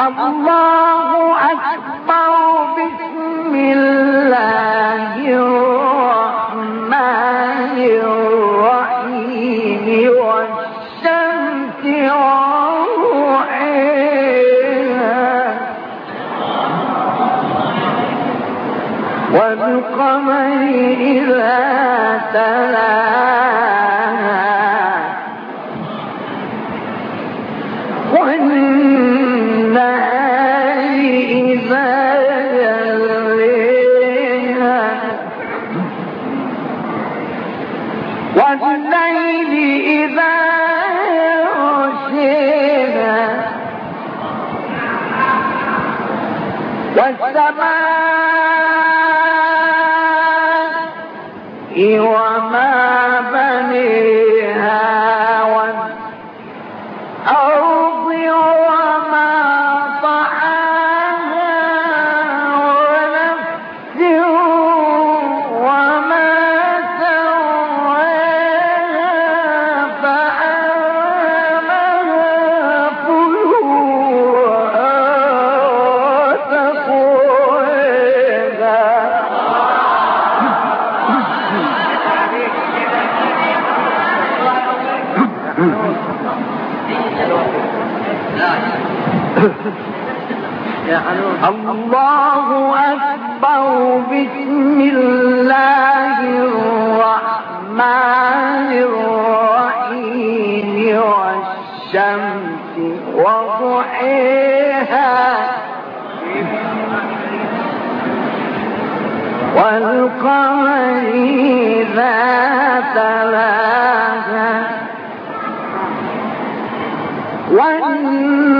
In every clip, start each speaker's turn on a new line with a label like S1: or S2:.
S1: الله أكبر بسم الله الرحمن الرحيم والشمس وضحيها والقمر إذا تلاها والسماء وما الله أكبر بسم الله الرحمن الرحيم والشمس وضحيها والقمر إذا تلاها والنهار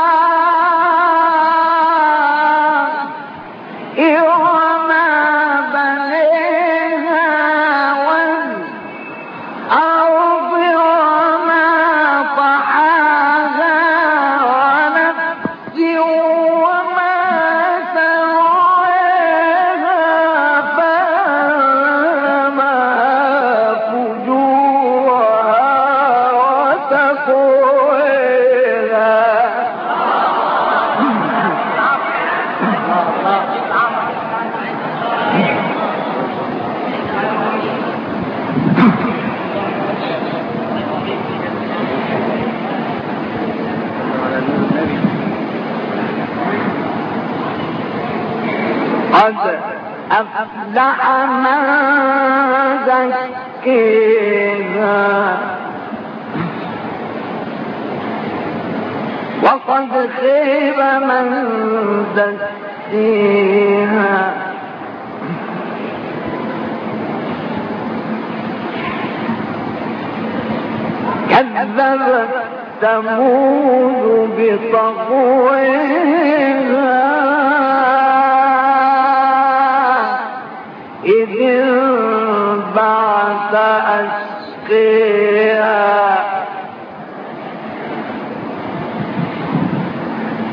S1: قد أفلح من زكيها وقد خيب من دسيها كذبت ثمود بطغوها أشقيها.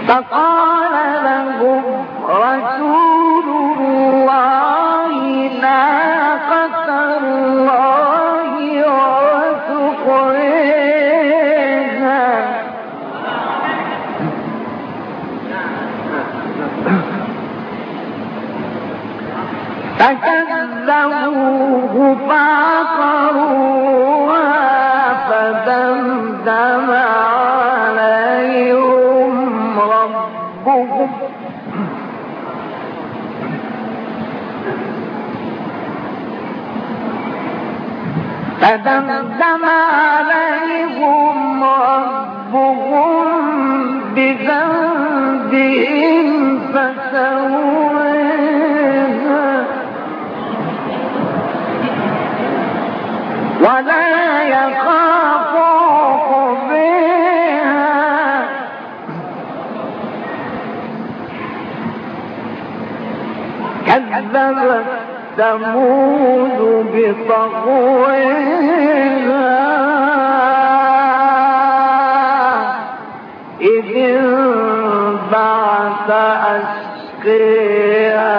S1: فقال لهم رسول الله ناقة الله وسقيها. فكذبوه فعقروها فدمدم عليهم ربهم فدمدم عليهم ربهم بذنبهم فسواها ولا يخاف عقباها كذبت ثمود بطغوها إذ انبعث أشقيها.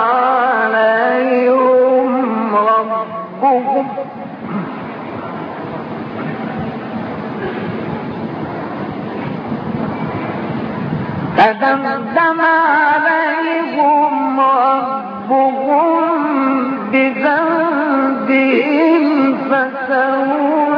S1: فدمدم عليهم ربهم بذنبهم فسواها